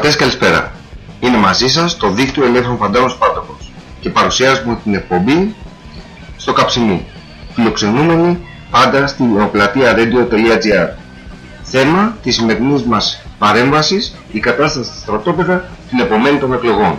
ακροατές καλησπέρα. Είναι μαζί σας το δίκτυο ελεύθερων φαντάρων Σπάρτακος και παρουσιάζουμε την εκπομπή στο καψιμί, φιλοξενούμενοι πάντα στην πλατεία radio.gr. Θέμα της σημερινής μας παρέμβασης η κατάσταση στα στρατόπεδα την επομένη των εκλογών.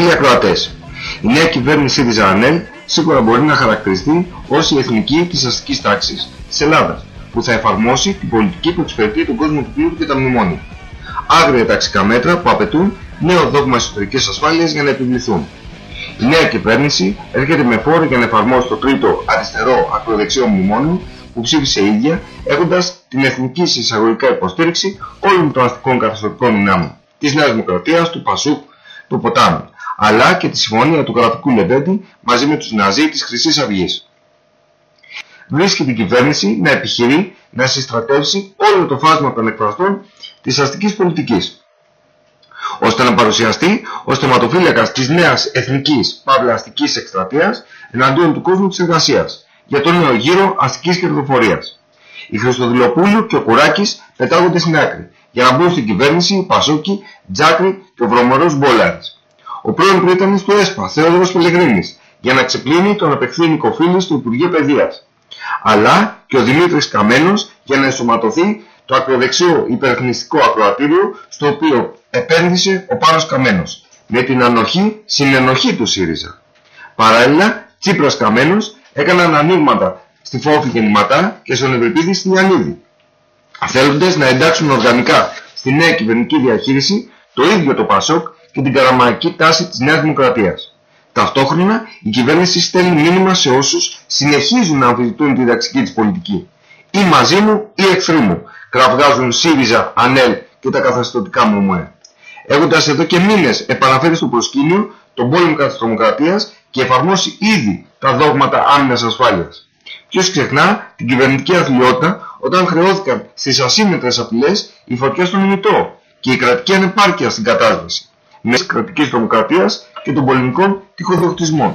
Φίλοι ακροατές, η νέα κυβέρνηση της ΑΝΕΛ σίγουρα μπορεί να χαρακτηριστεί ως η εθνική της αστικής τάξης της Ελλάδας, που θα εφαρμόσει την πολιτική που εξυπηρετεί τον κόσμο του πλήρου και τα μνημόνια. Άγρια ταξικά μέτρα που απαιτούν νέο δόγμα εσωτερικής ασφάλειας για να επιβληθούν. Η νέα κυβέρνηση έρχεται με φόρο για να εφαρμόσει το τρίτο αριστερό ακροδεξιό μνημόνιο που ψήφισε η ίδια, έχοντας την εθνική εισαγωγικά υποστήριξη όλων των αστικών καθεστωτικών δυνάμεων της Νέας Δημοκρατίας, του Πασούκ, του Ποτάμι, αλλά και τη συμφωνία του γραφικού Λεβέντη μαζί με τους Ναζί της Χρυσής Αυγής. Βρίσκει την κυβέρνηση να επιχειρεί να συστρατεύσει όλο το φάσμα των εκφραστών της αστικής πολιτικής, ώστε να παρουσιαστεί ως θεματοφύλακας της νέας εθνικής παύλα αστικής εκστρατείας εναντίον του κόσμου της εργασίας για τον νέο γύρο αστικής κερδοφορίας. Η Χριστοδηλοπούλου και ο Κουράκης πετάγονται στην άκρη για να μπουν στην κυβέρνηση ο Πασόκη, Τζάκρη και ο βρωμερός Μπόλαρης. Ο πρώην πρίτανης του ΕΣΠΑ, Θεόδωρος Πελεγρίνης, για να ξεπλύνει τον απεχθήνικο φίλο του Υπουργείου Παιδείας. Αλλά και ο Δημήτρης Καμένος για να ενσωματωθεί το ακροδεξιό υπερεθνιστικό ακροατήριο στο οποίο επένδυσε ο Πάνος Καμένος με την ανοχή συνενοχή του ΣΥΡΙΖΑ. Παράλληλα, Τσίπρας Καμένος έκαναν ανοίγματα στη Φόφη Γεννηματά και στον Ευρυπίδη στην Ιαννίδη θέλοντες να εντάξουν οργανικά στη νέα κυβερνητική διαχείριση το ίδιο το ΠΑΣΟΚ και την καραμαϊκή τάση της Νέας Δημοκρατίας. Ταυτόχρονα η κυβέρνηση στέλνει μήνυμα σε όσους συνεχίζουν να αμφισβητούν τη διδαξική της πολιτική. Ή μαζί μου ή εχθροί μου, κραυγάζουν ΣΥΡΙΖΑ, ΑΝΕΛ και τα καθεστωτικά μου Έχοντας εδώ και μήνες επαναφέρει στο προσκήνιο τον πόλεμο κατά της τρομοκρατίας και εφαρμόσει ήδη τα δόγματα άμυνας ασφάλειας. Ποιος ξεχνά την κυβερνητική αθλειότητα όταν χρεώθηκαν στις ασύμμετρες απειλές οι φωτιές στον ημιτό και η κρατική ανεπάρκεια στην κατάσταση μέσω κρατικής τρομοκρατίας και των πολεμικών τυχοδιοκτισμών.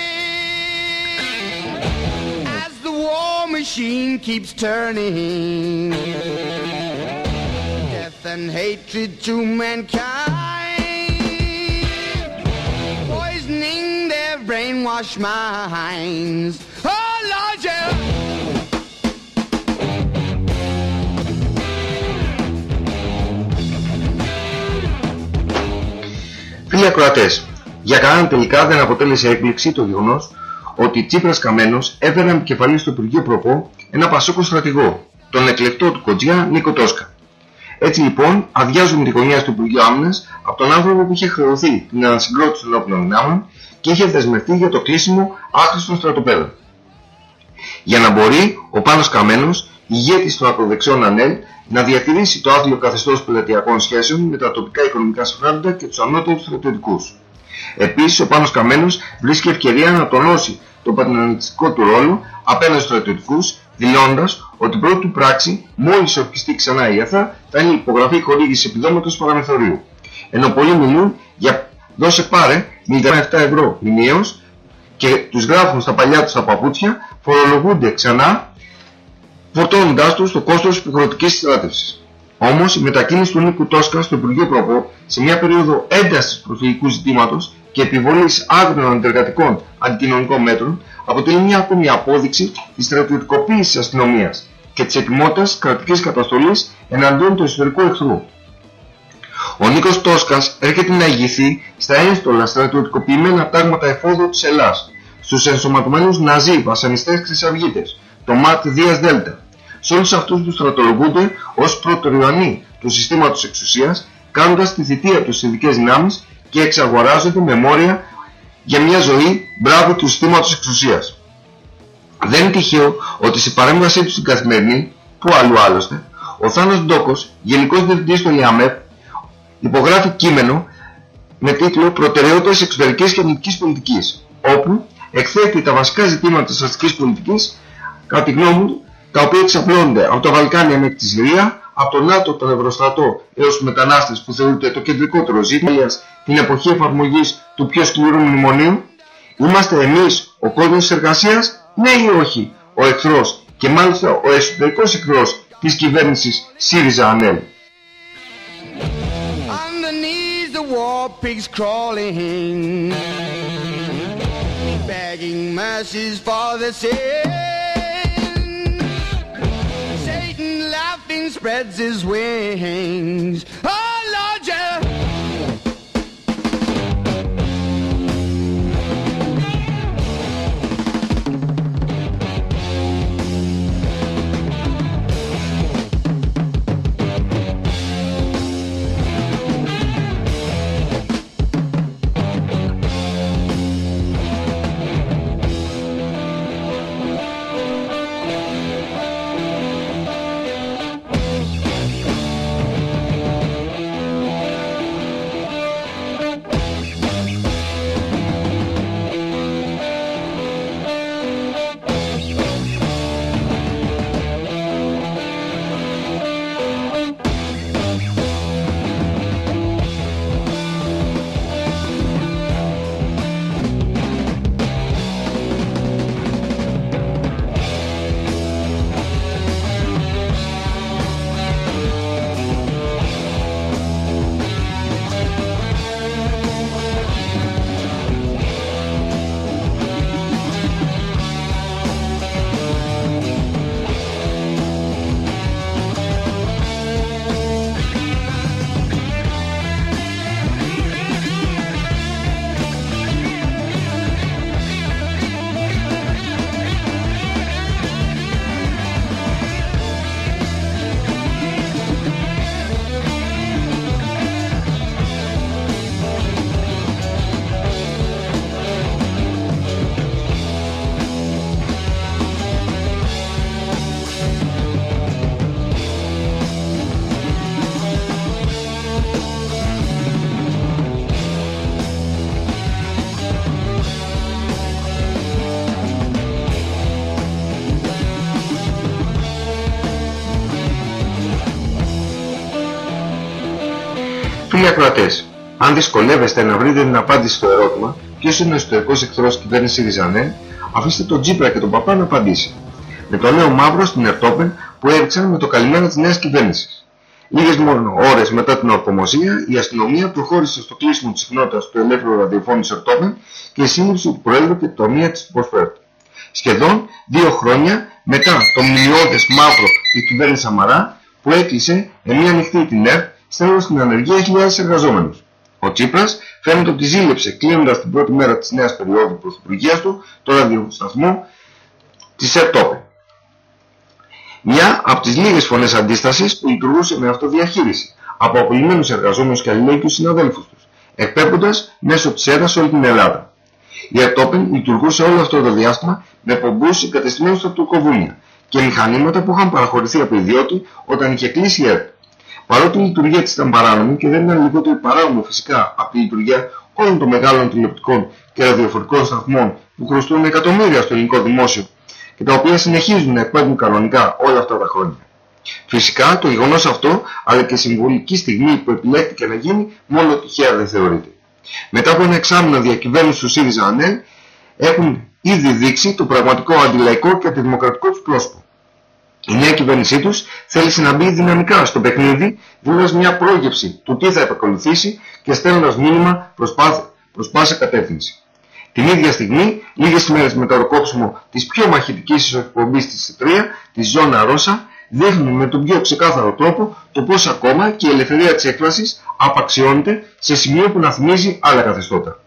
machine keeps turning. Death and hatred to mankind, poisoning their brainwashed minds. Oh, Lord, yeah. Φίλοι ακροατές, Για κανέναν τελικά δεν αποτέλεσε έκπληξη το γεγονός ότι Τσίπρας Καμένος έφερε επικεφαλή στο Υπουργείο Προπό ένα πασόκο στρατηγό, τον εκλεκτό του Κοντζιά Νίκο Τόσκα. Έτσι λοιπόν αδειάζουν τη γωνία στο Υπουργείο Άμυνας από τον άνθρωπο που είχε χρεωθεί την ανασυγκρότηση των όπλων δυνάμεων και είχε δεσμευτεί για το κλείσιμο άχρηστων στρατοπέδων. Για να μπορεί ο Πάνος Καμένος, ηγέτης των ακροδεξιών ΑΝΕΛ, να διατηρήσει το άθλιο καθεστώς πελατειακών σχέσεων με τα τοπικά οικονομικά συμφέροντα και τους ανώτατους στρατιωτικούς. Επίσης, ο Πάνος Καμένος βρίσκει ευκαιρία να τονώσει το πατριναλιστικό του ρόλο απέναντι στους στρατιωτικούς, δηλώνοντας ότι η πρώτη του πράξη, μόλις ορκιστεί ξανά η ΕΘΑ, θα είναι η υπογραφή χορήγησης επιδόματος παραμεθορίου. Ενώ πολλοί μιλούν για δώσε πάρε 0,7 ευρώ μηνιαίως και τους γράφουν στα παλιά τους τα παπούτσια, φορολογούνται ξανά, φορτώνοντάς τους το κόστος της υποχρεωτικής στράτευσης. Όμως η μετακίνηση του Νίκου Τόσκα στο Υπουργείο Προπό σε μια περίοδο έντασης προσφυγικού ζητήματος και επιβολής άγριων αντεργατικών αντικοινωνικών μέτρων αποτελεί μια ακόμη απόδειξη της στρατιωτικοποίησης της αστυνομίας και της ετοιμότητας κρατικής καταστολής εναντίον του εσωτερικού εχθρού. Ο Νίκος Τόσκας έρχεται να ηγηθεί στα ένστολα στρατιωτικοποιημένα τάγματα εφόδου της Ελλάς, στους ενσωματωμένους Ναζί βασανιστές χρυσαυγίτες, το ΜΑΤ Δίας Δέλτα. Σε όλους αυτούς τους στρατολογούνται ως πρωτοριανοί του συστήματος εξουσίας, κάνοντας τη θητεία τους ειδικές δυνάμεις και εξαγοράζονται με μόρια για μια ζωή μπράβο του συστήματος εξουσίας. Δεν είναι τυχαίο ότι σε παρέμβασή τους στην καθημερινή, που αλλού άλλωστε, ο Θάνος Ντόκος, Γενικός Διευθυντής των ΙΑΜΕΠ, υπογράφει κείμενο με τίτλο «Προτεραιότητες εξωτερικής και ελληνικής πολιτικής», όπου εκθέτει τα βασικά ζητήματα της αστικής πολιτικής, κατά τη γνώμη μου, τα οποία εξαπλώνονται από τα Βαλκάνια μέχρι τη Συρία, από τον ΝΑΤΟ, τον Ευρωστρατό έως τους μετανάστες που θεωρείται το κεντρικότερο ζήτημα την εποχή εφαρμογής του πιο σκληρού μνημονίου. Είμαστε εμείς ο κόσμος της εργασίας, ναι ή όχι, ο εχθρός και μάλιστα ο εσωτερικός εχθρός της κυβέρνησης ΣΥΡΙΖΑ-ΑΝΕΛ. Underneath the war pigs crawling, begging mercies for the sin. Laughing spreads his wings. Oh Φίλοι ακροατές, αν δυσκολεύεστε να βρείτε την απάντηση στο ερώτημα ποιος είναι ο εσωτερικός εχθρός της κυβέρνησης Ριζανέ, αφήστε τον Τζίπρα και τον Παπά να απαντήσει. Με το νέο μαύρο στην Ερτόπεν που έριξαν με το καλημέρα της νέας κυβέρνησης. Λίγες μόνο ώρες μετά την ορκομοσία, η αστυνομία προχώρησε στο κλείσιμο της συχνότητας του ελεύθερου ραδιοφώνου της Ερτόπεν και η σύλληψη του Προέδρου και το μία της προσφέρεται. Σχεδόν δύο χρόνια μετά το μιλιώδες μαύρο της κυβέρνησης Σαμαρά που έκλεισε με μια ανοιχτή την ΕΡΤ στέλνοντας στην ανεργία χιλιάδες εργαζόμενους. Ο Τσίπρας φαίνεται ότι ζήλεψε κλείνοντας την πρώτη μέρα της νέας περίοδου πρωθυπουργίας του το ραδιοσταθμό της ΕΤΟΠΕ. Μια από τις λίγες φωνές αντίστασης που λειτουργούσε με αυτοδιαχείριση από απολυμμένους εργαζόμενους και αλληλέγγυους συναδέλφους τους, εκπέμποντας μέσω της έδρας όλη την Ελλάδα. Η ΕΤΟΠΕΝ λειτουργούσε όλο αυτό το διάστημα με πομπούς εγκατεστημένους στα τουρκοβούνια και μηχανήματα που είχαν παραχωρηθεί από ιδιώτη όταν είχε κλείσει η ΕΡΤ. Παρότι η λειτουργία της ήταν παράνομη και δεν ήταν λιγότερο παράνομο φυσικά από τη λειτουργία όλων των μεγάλων τηλεοπτικών και ραδιοφορικών σταθμών που χρωστούν εκατομμύρια στο ελληνικό δημόσιο και τα οποία συνεχίζουν να εκπέμπουν κανονικά όλα αυτά τα χρόνια. Φυσικά το γεγονός αυτό, αλλά και η συμβολική στιγμή που επιλέχθηκε να γίνει, μόνο τυχαία δεν θεωρείται. Μετά από ένα εξάμεινο διακυβέρνησης του ΣΥΡΙΖΑ ΑΝΕΛ, έχουν ήδη δείξει το πραγματικό αντιλαϊκό και αντιδημοκρατικό τους πρόσωπο. Η νέα κυβέρνησή τους θέλησε να μπει δυναμικά στο παιχνίδι, δίνοντας μια πρόγευση του τι θα επακολουθήσει και στέλνοντας μήνυμα προς, προς πάσα κατεύθυνση. Την ίδια στιγμή, λίγες μέρες μετά το κόψιμο της πιο μαχητικής εκπομπής της 3, της Ζώνα Ρώσα, δείχνουν με τον πιο ξεκάθαρο τρόπο το πώς ακόμα και η ελευθερία της έκφρασης απαξιώνεται σε σημείο που να θυμίζει άλλα καθεστώτα.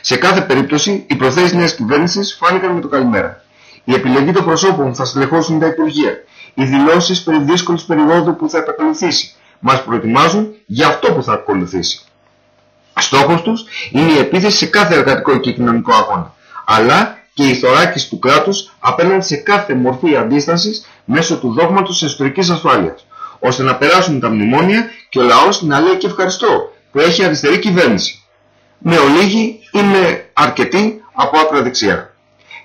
Σε κάθε περίπτωση, οι προθέσεις νέας κυβέρνησης φάνηκαν με το καλημέρα. Η επιλογή των προσώπων που θα στελεχώσουν τα Υπουργεία, οι δηλώσεις περί δύσκολης περίοδου που θα επακολουθήσει, μας προετοιμάζουν για αυτό που θα ακολουθήσει. Στόχος τους είναι η επίθεση σε κάθε εργατικό και κοινωνικό αγώνα, αλλά και η θωράκιση του κράτους απέναντι σε κάθε μορφή αντίστασης μέσω του δόγματος της εσωτερικής ασφάλειας, ώστε να περάσουν τα μνημόνια και ο λαός να λέει και ευχαριστώ που έχει αριστερή κυβέρνηση. Με ολίγη ή με αρκετή από άκρα δεξιά.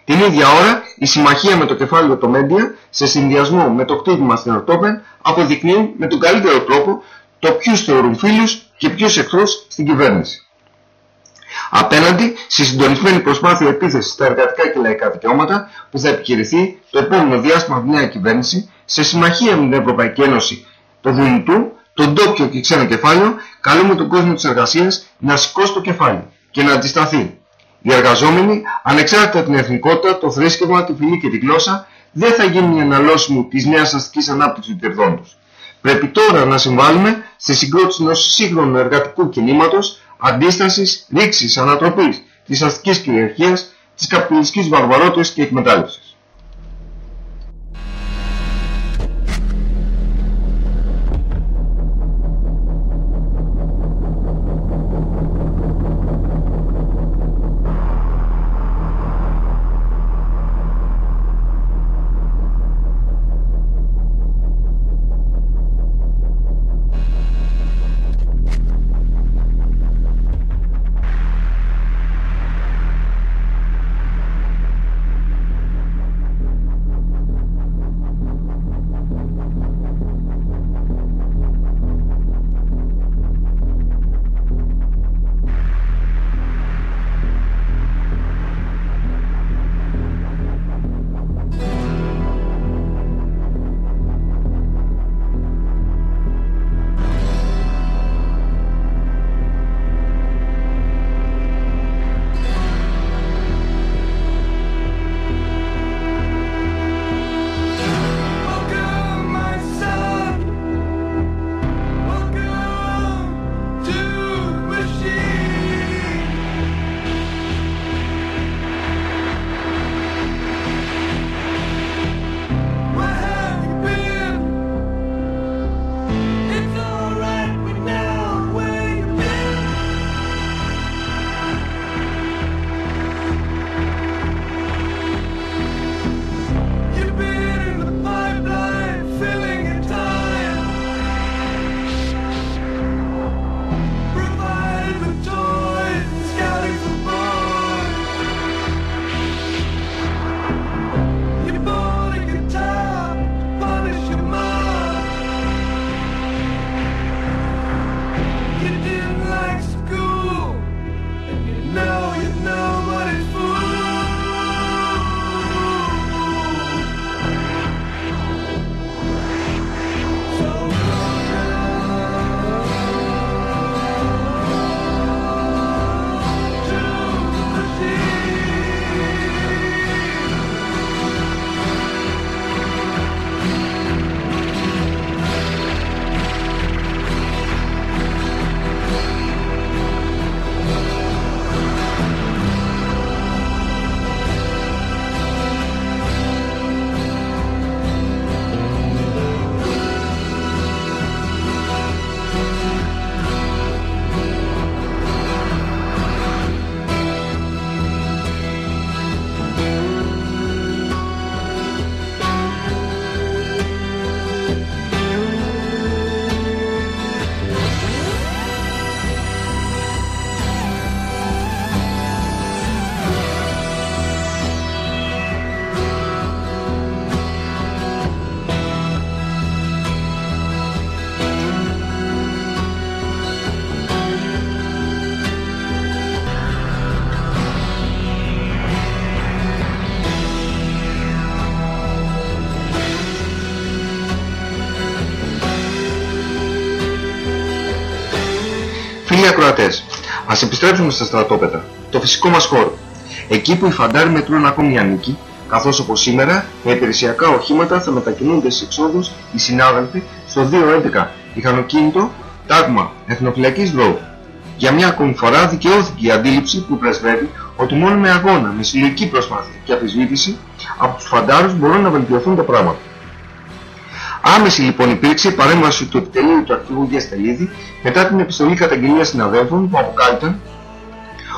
Την ίδια ώρα η συμμαχία με το κεφάλαιο το Μέντια σε συνδυασμό με το κτύπημα στην Ορτόπεν αποδεικνύουν με τον καλύτερο τρόπο το ποιους θεωρούν φίλους και ποιους εχθρούς στην κυβέρνηση. Απέναντι στη συντονισμένη προσπάθεια επίθεσης στα εργατικά και λαϊκά δικαιώματα που θα επιχειρηθεί το επόμενο διάστημα από τη νέα κυβέρνηση σε συμμαχία με την Ευρωπαϊκή Ένωση, το Δουνουτού, τον τόπιο και ξένο κεφάλαιο, καλούμε τον κόσμο της εργασίας να σηκώσει το κεφάλι και να αντισταθεί. Οι εργαζόμενοι, ανεξάρτητα την εθνικότητα, το θρήσκευμα, τη φυλή και τη γλώσσα, δεν θα γίνουν οι αναλώσιμοι της νέας αστικής ανάπτυξης του κερδών τους. Πρέπει τώρα να συμβάλλουμε στη συγκρότηση ενός σύγχρονου εργατικού κινήματος αντίστασης, ρήξης, ανατροπής της αστικής κυριαρχίας, της καπιταλιστικής βαρβαρότητας και εκμετάλλευσης. Επιστρέψουμε στα στρατόπεδα, το φυσικό μας χώρο. Εκεί που οι φαντάροι μετρούν ακόμη ανήκει, καθώς όπως σήμερα με υπηρεσιακά οχήματα θα μετακινούνται σε εξόδους οι συνάδελφοι στο 211 μηχανοκίνητο τάγμα εθνοφυλακής δρόμου. Για μια ακόμη φορά δικαιώθηκε η αντίληψη που πρεσβεύει ότι μόνο με αγώνα, με συλλογική προσπάθεια και αφισβήτηση από τους φαντάρους μπορούν να βελτιωθούν τα πράγματα. Άμεση λοιπόν υπήρξε η παρέμβαση του επιτελείου του αρχηγού Γιαστελίδη μετά την επιστολή καταγγελίας συναδέλφων που αποκάλυπταν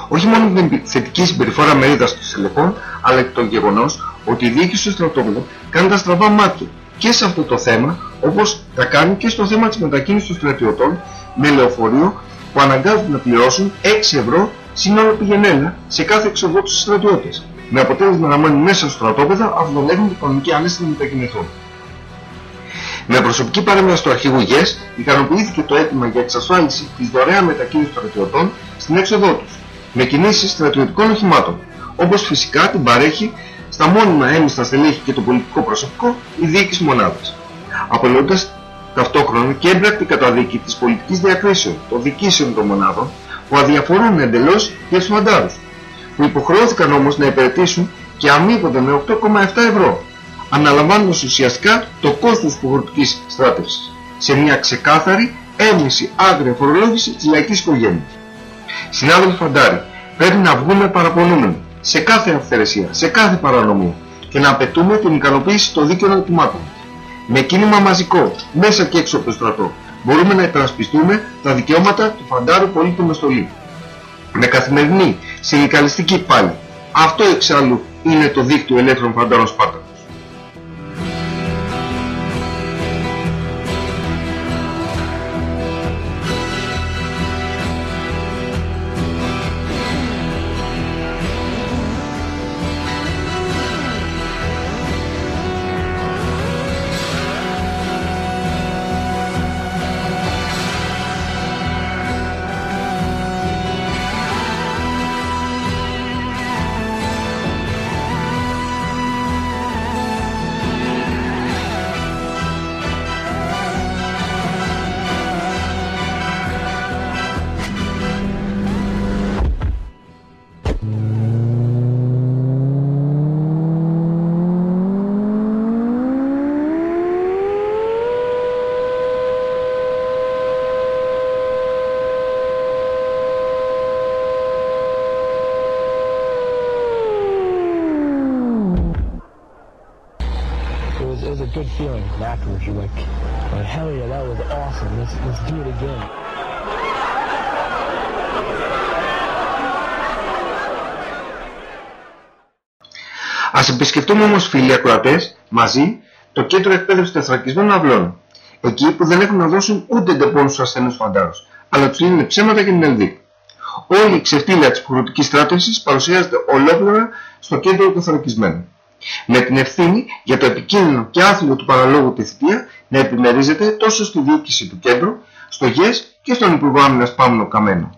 όχι μόνο την θετική συμπεριφορά μερίδας των στελεχών, αλλά και το γεγονός ότι η διοίκηση του στρατόπεδου κάνει τα στραβά μάτια και σε αυτό το θέμα, όπως τα κάνει και στο θέμα της μετακίνησης των στρατιωτών με λεωφορείο που αναγκάζονται να πληρώσουν 6 ευρώ σύνολο πηγενέλα σε κάθε εξοδό τους στρατιώτες, με αποτέλεσμα να μένουν μέσα στο στρατόπεδο αφού δεν έχουν οικονομική άνεση να μετακινηθούν. Με προσωπική παρέμβαση του αρχηγού ΓΕΣ ικανοποιήθηκε το αίτημα για εξασφάλιση της δωρεάν μετακίνησης των στρατιωτών στην έξοδό τους, με κινήσεις στρατιωτικών οχημάτων, όπως φυσικά την παρέχει στα μόνιμα έμιστα στελέχη και το πολιτικό προσωπικό η διοίκηση μονάδας. Απολύοντας ταυτόχρονα και έμπρακτη καταδίκη της πολιτικής διακρίσεων των δικήσεων των μονάδων που αδιαφορούν εντελώς για τους φαντάρους, που υποχρεώθηκαν όμως να υπηρετήσουν και αμείβονται με 8,7 ευρώ, αναλαμβάνοντας ουσιαστικά το κόστος της υποχρεωτικής στράτευσης, σε μια ξεκάθαρη, έμεση, άγρια φορολόγηση της λαϊκής οικογένειας. Συνάδελφοι φαντάροι, πρέπει να βγούμε παραπονούμενοι σε κάθε αυθαιρεσία, σε κάθε παρανομία και να απαιτούμε την ικανοποίηση των δίκαιων ετοιμάτων. Με κίνημα μαζικό, μέσα και έξω από το στρατό, μπορούμε να υπερασπιστούμε τα δικαιώματα του φαντάρου πολίτου με στολή. Με καθημερινή, συνδικαλιστική πάλι. Αυτό εξάλλου είναι το δίκτυο ελεύθερων φαντάρων Σπάρτα. Ας επισκεφτούμε όμως φίλοι ακροατές μαζί το κέντρο εκπαίδευσης τεθωρακισμένων Αυλώνα. Εκεί που δεν έχουν να δώσουν ούτε Ντεπόν στους ασθενείς φαντάρους, αλλά τους λένε ψέματα για την ΕΛΔΙΚ. Όλη η ξεφτίλα της υποχρεωτικής στράτευσης παρουσιάζεται ολόκληρη στο κέντρο των θωρακισμένων. Με την ευθύνη για το επικίνδυνο και άθλιο του παραλόγου της θητεία να επιμερίζεται τόσο στη διοίκηση του κέντρου, στο ΓΕΣ και στον Υπουργό Άμυνας Πάνο Καμμένο.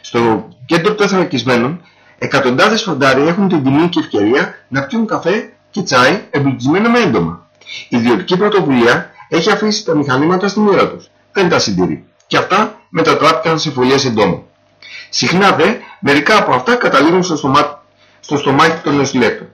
Στο κέντρο των θωρακισμένων Εκατοντάδες φαντάροι έχουν την τιμή και ευκαιρία να πιούν καφέ και τσάι εμπλουτισμένα με έντομα. Η ιδιωτική πρωτοβουλία έχει αφήσει τα μηχανήματα στη μοίρα τους. Δεν τα συντηρεί. Και αυτά μετατράπηκαν σε φωλιές εντόμου. Συχνά δε, μερικά από αυτά καταλήγουν στο, στομά... στο στομάχι των νοσηλέτων.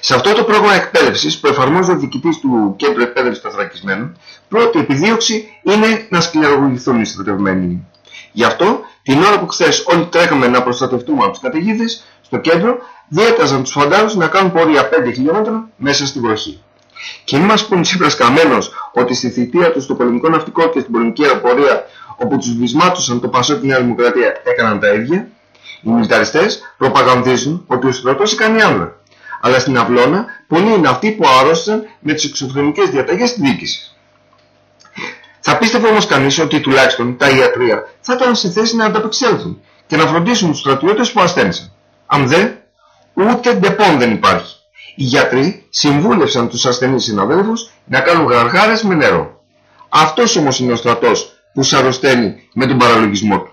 Σε αυτό το πρόγραμμα εκπαίδευσης που εφαρμόζει ο διοικητής του Κέντρου Εκπαίδευσης των Θρακισμένων, πρώτη επιδίωξη είναι να σκληρολογηθούν οι στρατευμένοι. Γι' αυτό την ώρα που χθες όλοι τρέχαμε να προστατευτούμε από τους καταιγίδες, στο κέντρο διέταζαν τους φαντάρους να κάνουν πορεία 5 χιλιόμετρα μέσα στη βροχή. Και μην μας πούν Τσίπρας καμένος ότι στη θητεία του στο πολεμικό ναυτικό και στην πολεμική αεροπορία όπου τους βυσμάτωσαν το Πασό και τη Νέα Δημοκρατία έκαναν τα ίδια, οι μιλιταριστές προπαγανδίζουν ότι ο στρατός κάνει άμυνα. Αλλά στην αυλώνα πολλοί είναι αυτοί που αρρώστησαν με τις εξωφρενικές διαταγές της διοίκησης. Θα πίστευε όμως κανείς ότι τουλάχιστον τα ιατρεία θα ήταν σε θέση να ανταπεξέλθουν και να φροντίσουν τους στρατιώτες που ασθένησαν. Αμ δε, ούτε Ντεπόν δεν υπάρχει. Οι γιατροί συμβούλευσαν τους ασθενείς συναδέλφους να κάνουν γαργάρες με νερό. Αυτός όμως είναι ο στρατός που σ' αρρωσταίνει με τον παραλογισμό του.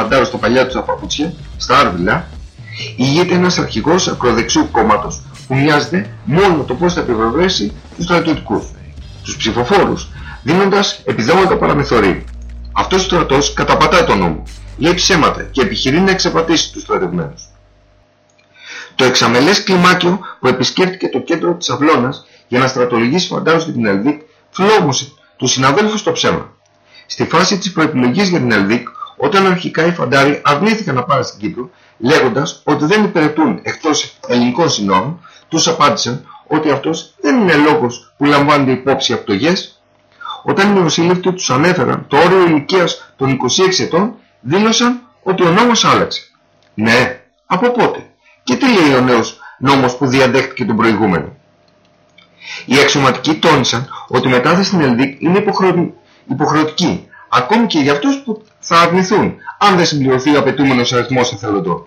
γραμμένους τους φαντάρους στα παλιά τους τα παπούτσια, στα άρβιλα, ηγείται ένας αρχηγός ακροδεξιού κόμματος που μοιάζεται μόνο το πώς θα επιβεβαιώσει τους στρατιωτικούς, τους ψηφοφόρους, δίνοντας επιδόματα παραμεθορίου. Αυτός ο στρατός καταπατάει τον νόμο, λέει ψέματα και επιχειρεί να εξαπατήσει τους στρατευμένους. Το εξαμελές κλιμάκιο που επισκέφτηκε το κέντρο της Αυλώνας για να στρατολογήσει φαντάρους για την Ελβίκ φλόμωσε τους συναδέλφους στο ψέμα. Στη φάση της προεπιλογής για την Ελβίκ, όταν αρχικά οι φαντάροι αρνήθηκαν να πάνε στην Κύπρο, λέγοντας ότι δεν υπηρετούν εκτός ελληνικών συνόρων, τους απάντησαν ότι αυτός δεν είναι λόγος που λαμβάνεται υπόψη αυτογές. Όταν οι νοσηλεύτοι τους ανέφεραν το όριο ηλικίας των 26 ετών, δήλωσαν ότι ο νόμος άλλαξε. Ναι, από πότε; Και τι λέει ο νέος νόμος που διαδέχτηκε τον προηγούμενο; Οι αξιωματικοί τόνισαν ότι η μετάθεση στην Ελβίκ είναι υποχρεωτική υποχρεωτική, ακόμη και για αυτούς που θα αρνηθούν, αν δεν συμπληρωθεί ο απαιτούμενος αριθμός εθελοντών.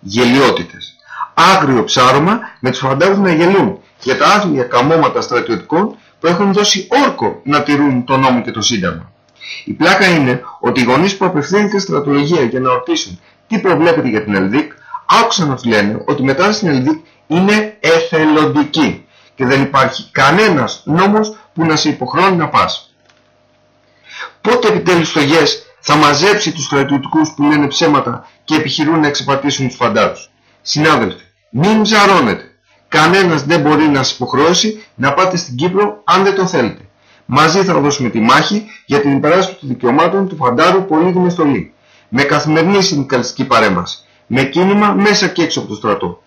Γελιότητες. Άγριο ψάρωμα με τους φαντάρους να γελούν για τα άθλια καμώματα στρατιωτικών που έχουν δώσει όρκο να τηρούν τον νόμο και το σύνταγμα. Η πλάκα είναι ότι οι γονείς που απευθύνθηκαν στρατολογία για να ρωτήσουν τι προβλέπεται για την Ελδίκ, άκουσαν να τους λένε ότι μετά στην Ελδίκ είναι εθελοντική και δεν υπάρχει κανένας νόμος που να σε υποχρώνει να πας. Πότε επιτέλους το ΓΕΣ θα μαζέψει τους στρατιωτικούς που λένε ψέματα και επιχειρούν να εξεπατήσουν τους φαντάρους. Συνάδελφοι, μην ψαρώνετε. Κανένας δεν μπορεί να σας υποχρεώσει να πάτε στην Κύπρο αν δεν το θέλετε. Μαζί θα δώσουμε τη μάχη για την υπεράσπιση των δικαιωμάτων του φαντάρου πολύτιμη στολή. Με καθημερινή συνδικαλιστική παρέμβαση. Με κίνημα μέσα και έξω από το στρατό.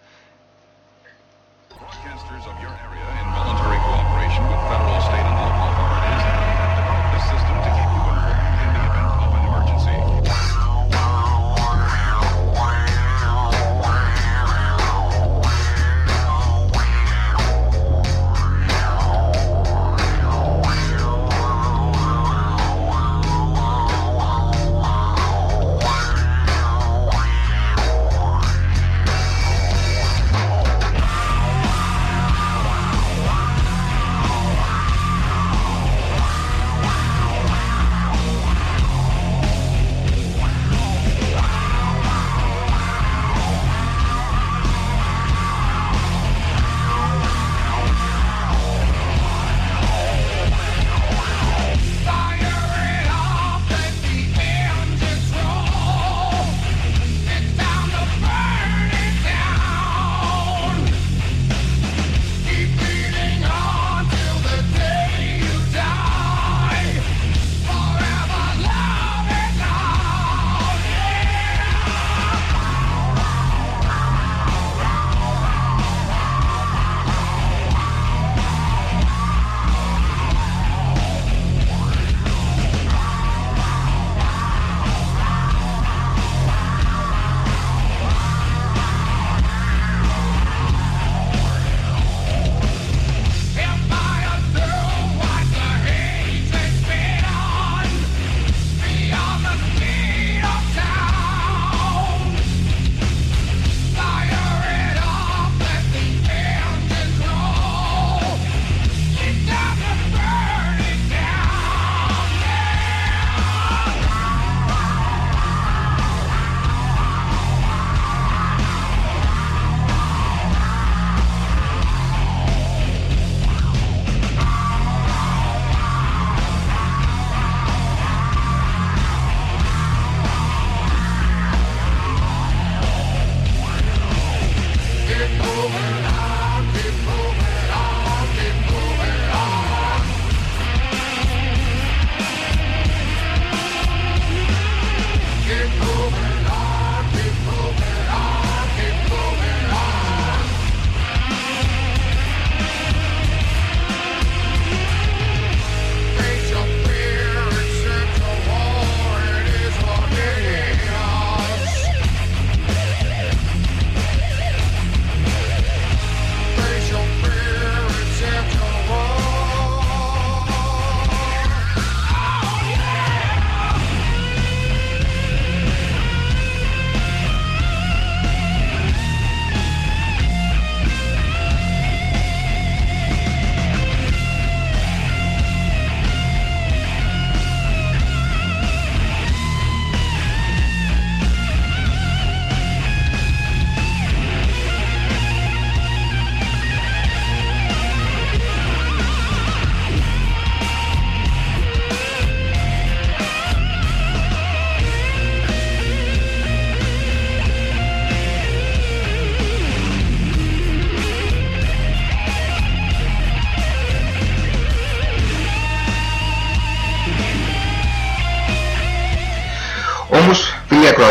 Oh,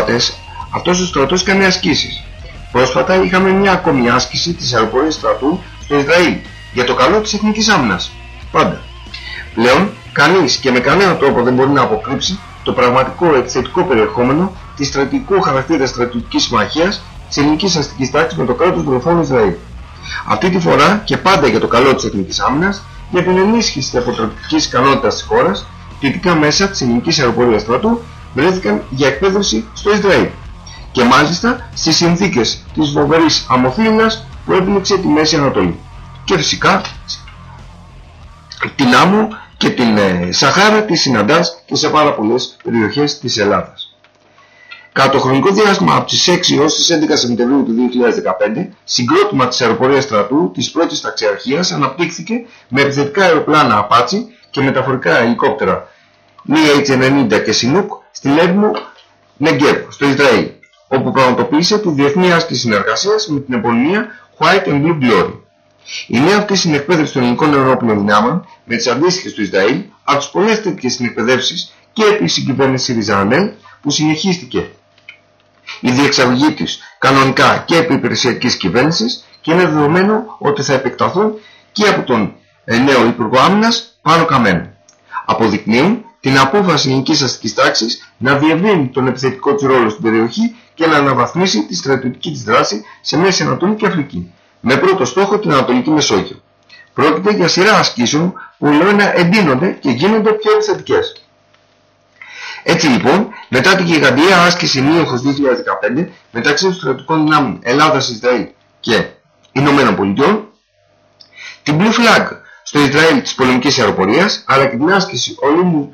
ακροατές, αυτός ο στρατός κάνει ασκήσεις. Πρόσφατα είχαμε μια ακόμη άσκηση της αεροπορίας στρατού στο Ισραήλ για το καλό της εθνικής άμυνας. Πάντα. Πλέον, κανείς και με κανένα τρόπο δεν μπορεί να αποκρύψει το πραγματικό επιθετικό περιεχόμενο της στρατηγικού χαρακτήρα στρατιωτικής συμμαχίας της ελληνικής αστικής τάξης με το κράτος του Ροφών Ισραήλ. Αυτή τη φορά και πάντα για το καλό της εθνικής άμυνας, για την ενίσχυση της αποτρεπτικής ικανότητας της χώρας, δυτικά μέσα της ελληνικής αεροπορίας στρατού βρέθηκαν για εκπαίδευση στο Ισραήλ και μάλιστα στις συνθήκες της φοβερής αμοθύλινας που έπνιξε τη Μέση Ανατολή. Και φυσικά την άμμο και την ε, Σαχάρα τη συναντάς και σε πάρα πολλές περιοχές της Ελλάδας. Κατά το χρονικό διάστημα από τις 6 έως τις 11 Σεπτεμβρίου του 2015, συγκρότημα της αεροπορίας στρατού της πρώτης ταξιαρχίας αναπτύχθηκε με επιθετικά αεροπλάνα Apache και μεταφορικά ελικόπτερα Mi-H90 και Chinook στη έρημο Negev στο Ισραήλ, όπου πραγματοποίησε τη διεθνή άσκηση συνεργασίας με την επωνυμία White and Blue Glory. Η νέα αυτή συνεκπαίδευση των ελληνικών ενόπλων δυνάμεων με τις αντίστοιχες του Ισραήλ από τις πολλές τέτοιες συνεκπαιδεύσεις και επί συγκυβέρνηση Ριζανέλ που συνεχίστηκε η διεξαγωγή της κανονικά και επί υπηρεσιακής κυβέρνησης και είναι δεδομένο ότι θα επεκταθούν και από τον ε, νέο Υπουργό Άμυνας πάνω καμένο. Αποδεικνύουν την απόφαση ελληνικής αστικής τάξης να διευρύνει τον επιθετικό της ρόλο στην περιοχή και να αναβαθμίσει τη στρατιωτική της δράση σε Μέση Ανατολή και Αφρική, με πρώτο στόχο την Ανατολική Μεσόγειο. Πρόκειται για σειρά ασκήσεων που να εντείνονται και γίνονται πιο επιθετικές. Έτσι λοιπόν, μετά την γιγαντιαία άσκηση Μίωχος 2015 μεταξύ των στρατιωτικών δυνάμων Ελλάδας, Ισραήλ και Ηνωμένων Πολιτειών, την Blue Flag στο Ισραήλ της πολεμικής αεροπορίας, αλλά και την άσκηση Olympic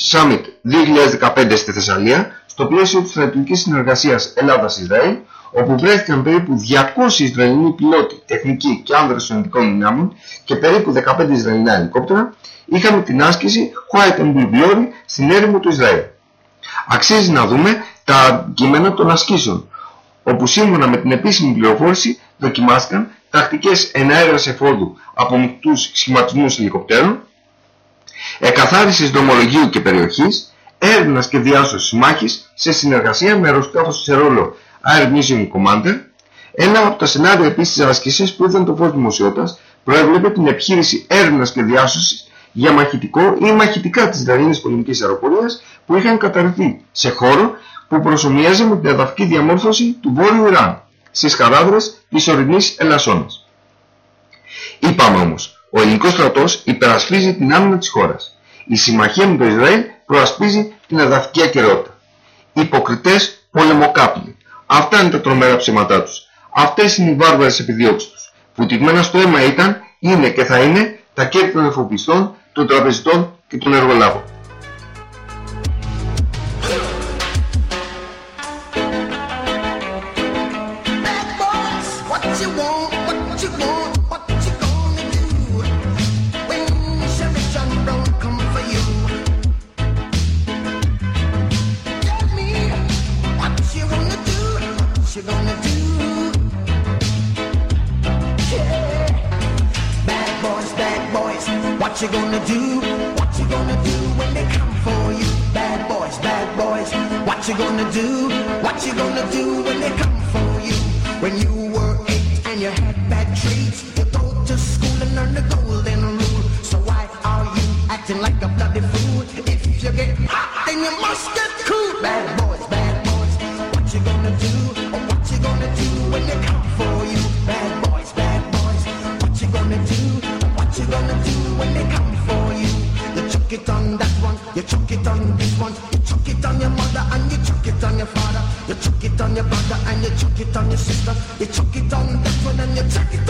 Summit 2015 στη Θεσσαλία, στο πλαίσιο της στρατιωτικής συνεργασίας Ελλάδας-Ισραήλ, όπου βρέθηκαν περίπου 200 Ισραηλινοί πιλότοι, τεχνικοί και άνδρες των ειδικών δυνάμων και περίπου 15 Ισραηλινά ελικόπτερα, είχαμε την άσκηση White and Blue Glory στην έρημο του Ισραήλ. Αξίζει να δούμε τα κείμενα των ασκήσεων, όπου σύμφωνα με την επίσημη πληροφόρηση δοκιμάστηκαν τακτικές εναέρας εφόδου από μικτούς σχηματισμούς ελικοπτέρων, εκαθάρισης δρομολογίου και περιοχής, έρευνας και διάσωσης μάχης σε συνεργασία με αεροσκάφος σε ρόλο Air Mission Commander, ένα από τα σενάρια επίσης της άσκησης που ήταν το φως δημοσιότητας προέβλεπε την επιχείρηση έρευνας και διάσωσης για μαχητικό ή μαχητικά της Ισραηλινής πολεμικής αεροπορίας που είχαν καταρριφθεί σε χώρο που προσωμιάζει με την εδαφική διαμόρφωση του Βόρειου Ιράν στις χαράδρες της ορεινής Ελασσόνας. Είπαμε όμως, ο ελληνικός στρατός υπερασπίζει την άμυνα της χώρας. Η συμμαχία με το Ισραήλ προασπίζει την εδαφική ακαιρεότητα. Υποκριτές πολεμοκάπηλοι. Αυτά είναι τα τρομερά ψέματά τους. Αυτές είναι οι βάρβαρες επιδιώξεις τους. Βουτυγμένα στο αίμα ήταν, είναι και θα είναι τα κέρδη των εφοπλιστών, των τραπεζιτών και των εργολάβων. What you gonna do? What you gonna do when they come for you? Bad boys, bad boys. What you gonna do? What you gonna do when they come for you? When you were eight and you had bad traits, you go to school and learn the golden rule. So why are you acting like a bloody fool? If you get hot, then you must get cool. Bad and you chuck it on your sister, you chuck it on that one and you chuck it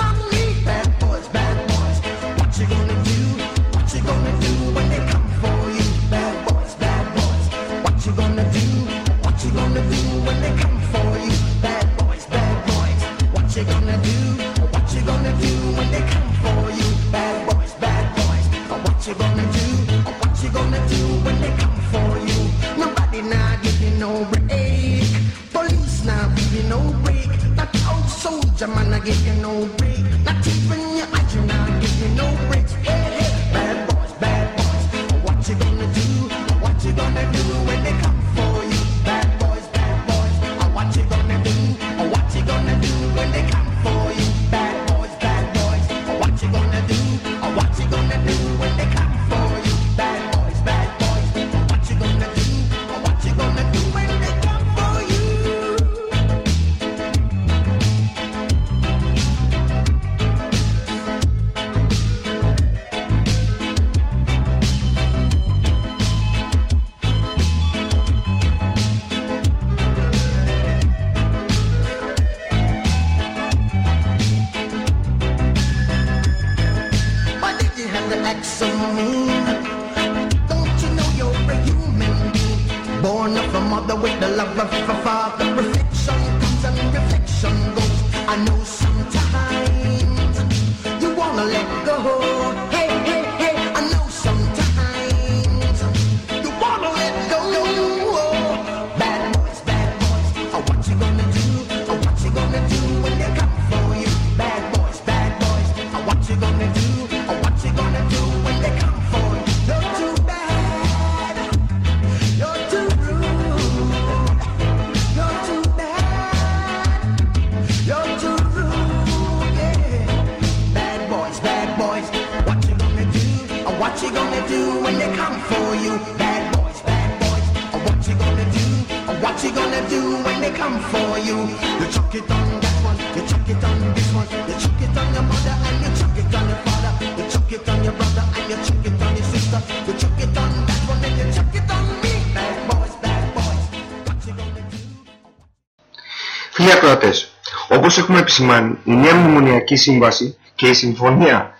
Φίλοι ακροατές, όπως έχουμε επισημάνει, η νέα μνημονιακή σύμβαση και η συμφωνία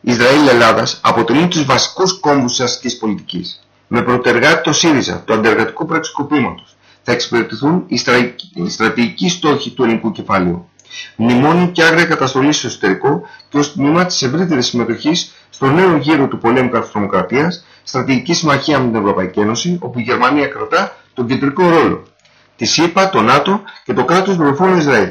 Ισραήλ-Ελλάδας αποτελούν τους βασικούς κόμβους της αστικής πολιτικής. Με πρωτεργάτη το ΣΥΡΙΖΑ, του αντεργατικού πραξικοπήματος, θα εξυπηρετηθούν οι, στρα... οι στρατηγικοί στόχοι του ελληνικού κεφαλαίου. Μνημόνιο και άγρια καταστολή στο εσωτερικό και ως τμήμα της ευρύτερης συμμετοχής στο νέο γύρο του πολέμου κατά της τρομοκρατίας, στρατηγική συμμαχία με την Ευρωπαϊκή Ένωση, όπου η Γερμανία κρατά τον κεντρικό ρόλο της ΣΥΠΑ, το ΝΑΤΟ και το κράτος δορυφόρου Ισραήλ.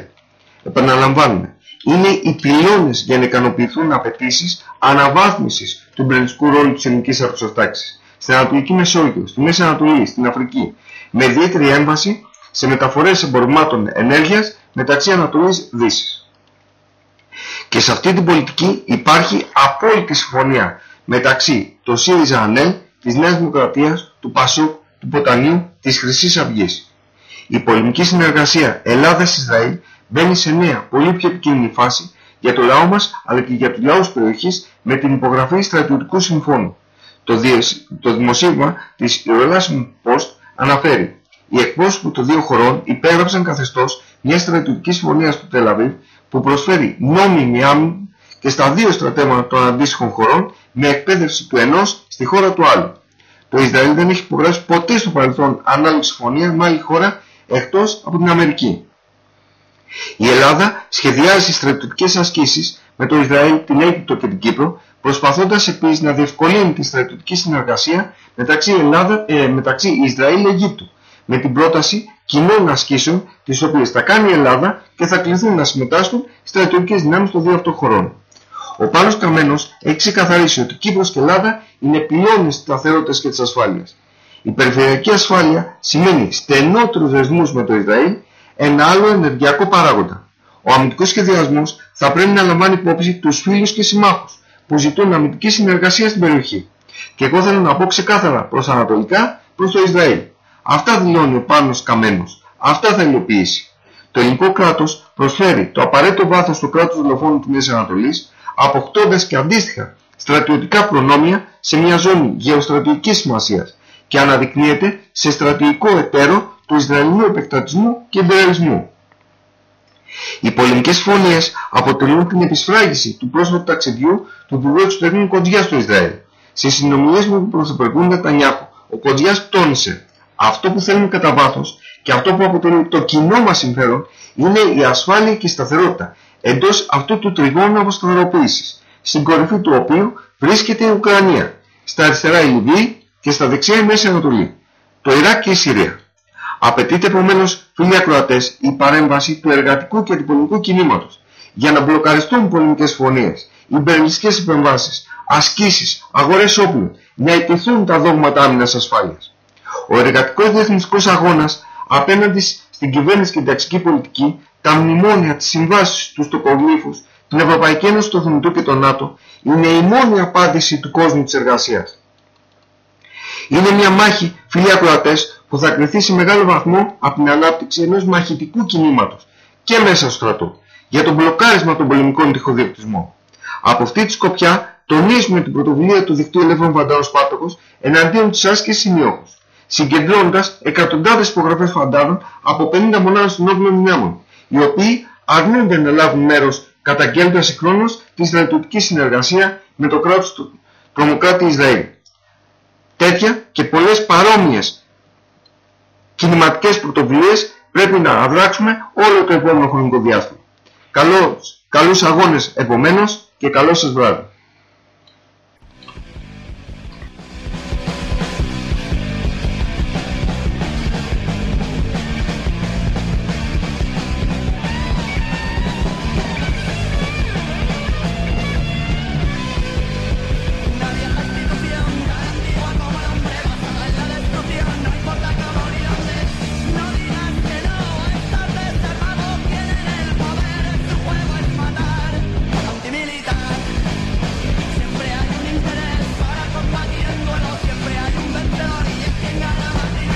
Επαναλαμβάνουμε, είναι οι πυλώνες για να ικανοποιηθούν απαιτήσεις αναβάθμισης του εμπρελιστικού ρόλου της ελληνικής αρτοσοτάξης στην Ανατολική Μεσόγειο, στη Μέση Ανατολή, στην Αφρική, με ιδιαίτερη έμβαση σε μεταφορές εμπορμάτων ενέργειας μεταξύ Ανατολής Δύσης. Και σε αυτή την πολιτική υπάρχει απόλυτη συμφωνία μεταξύ του ΣΥΡΙΖΑ ΑΝΕΛ, της Νέας Δημοκρατίας, του ΠΑΣΟΚ, του Ποτανίου, της Χρυσής Αυγής. Η πολεμική συνεργασία Ελλάδα-Ισραήλ μπαίνει σε νέα, πολύ πιο επικίνδυνη φάση για το λαό μας αλλά και για τους λαούς της περιοχής με την υπογραφή στρατιωτικού συμφώνου. Το, το δημοσίευμα της Ιερολάσιμου Post αναφέρει οι εκπρόσωποι των δύο χωρών υπέγραψαν καθεστώς μιας στρατιωτικής συμφωνίας στο Τελαβίβ που προσφέρει νόμιμη άμυνα και στα δύο στρατεύματα των αντίστοιχων χωρών με εκπαίδευση του ενός στη χώρα του άλλου. Το Ισραήλ δεν έχει υπογράψει ποτέ στο παρελθόν ανάλογη συμφωνία με άλλη χώρα εκτός από την Αμερική. Η Ελλάδα σχεδιάζει στρατιωτικές ασκήσεις με το Ισραήλ, την Αίγυπτο και την Κύπρο, προσπαθώντας επίσης να διευκολύνει τη στρατιωτική συνεργασία μεταξύ, Ελλάδα, ε, μεταξύ Ισραήλ-Αιγύπτου, με την πρόταση κοινών ασκήσεων, τις οποίες θα κάνει η Ελλάδα και θα κληθούν να συμμετάσχουν στρατιωτικές δυνάμεις των δύο αυτών χωρών. Ο Πάνος Καμένος έχει ξεκαθαρίσει ότι Κύπρος και Ελλάδα είναι πυλώνες της σταθερότητας και της ασφάλειας. Η περιφερειακή ασφάλεια σημαίνει στενότερους δεσμούς με το Ισραήλ, ένα άλλο ενεργειακό παράγοντα. Ο αμυντικός σχεδιασμός θα πρέπει να λαμβάνει υπόψη τους φίλους και συμμάχους που ζητούν αμυντική συνεργασία στην περιοχή. Και εγώ θέλω να πω ξεκάθαρα προς ανατολικά προς το Ισραήλ. Αυτά δηλώνει ο Πάνος Καμένος. Αυτά θα υλοποιήσει. Το ελληνικό κράτος προσφέρει το απαραίτητο βάθος του κράτους δολοφόνου της Μέσης Ανατολής, αποκτώντας και αντίστοιχα στρατιωτικά προνόμια σε μια ζώνη γεωστρατηγικής σημασίας και αναδεικνύεται σε στρατηγικό εταίρο του Ισραηλινού επεκτατισμού και εμπεριαλισμού. Οι πολεμικές φωνίες αποτελούν την επισφράγιση του πρόσωπου ταξιδιού του Υπουργού Εξωτερικών Κοντζιά στο Ισραήλ. Σε συνομιλίες με τον Πρωθυπουργό Νετανιάχου, ο Κοντζιάς τόνισε αυτό που θέλουμε κατά βάθος και αυτό που αποτελεί το κοινό μας συμφέρον είναι η ασφάλεια και η σταθερότητα εντός αυτού του τριγώνου αποσταθεροποίησης, στην κορυφή του οποίου βρίσκεται η Ουκρανία, στα αριστερά η Λιβύη και στα δεξιά η Μέση Ανατολή, το Ιράκ και η Συρία. Απαιτείται επομένως, φίλοι ακροατές, η παρέμβαση του εργατικού και αντιπολιτικού κινήματος για να μπλοκαριστούν πολιτικές φωνίες, υπερελιστικές επεμβάσεις, ασκήσεις, αγορές όπλων, να υπηθούν τα δόγματα άμυνας ασφάλειας. Ο εργατικός διεθνιστικός αγώνας απέναντι στην κυβέρνηση και την ταξική πολιτική, τα μνημόνια, τις συμβάσεις, τους τοκογλύφους, την Ευρωπαϊκή Ένωση, το Θεμητό και το ΝΑΤΟ, είναι η μόνη απάντηση του κόσμου της εργασίας. Είναι μια μάχη, φίλοι ακροατές, που θα κρυθεί σε μεγάλο βαθμό από την ανάπτυξη ενός μαχητικού κινήματος και μέσα στο στρατό για το μπλοκάρισμα των πολεμικών τυχοδιοκτισμών. Από αυτή τη σκοπιά τονίζουμε την πρωτοβουλία του δικτύου ελεύθερων φαντάρων Σπάρτοκος εναντίον της άσκησης σημειώχους, συγκεντρώνοντας εκατοντάδες υπογραφές φαντάρων από 50 μονάδες των όπλων δυνάμων, οι οποίοι αρνούνται να λάβουν μέρος καταγγέλλοντας συγχρόνως τη στρατιωτική συνεργασία με το κράτος του τρομοκράτη Ισραήλ τέτοια και πολλές παρόμοιες κινηματικές πρωτοβουλίες πρέπει να αδράξουμε όλο το επόμενο χρονικό διάστημα. Καλώς, καλούς αγώνες επομένως και καλό σας βράδυ.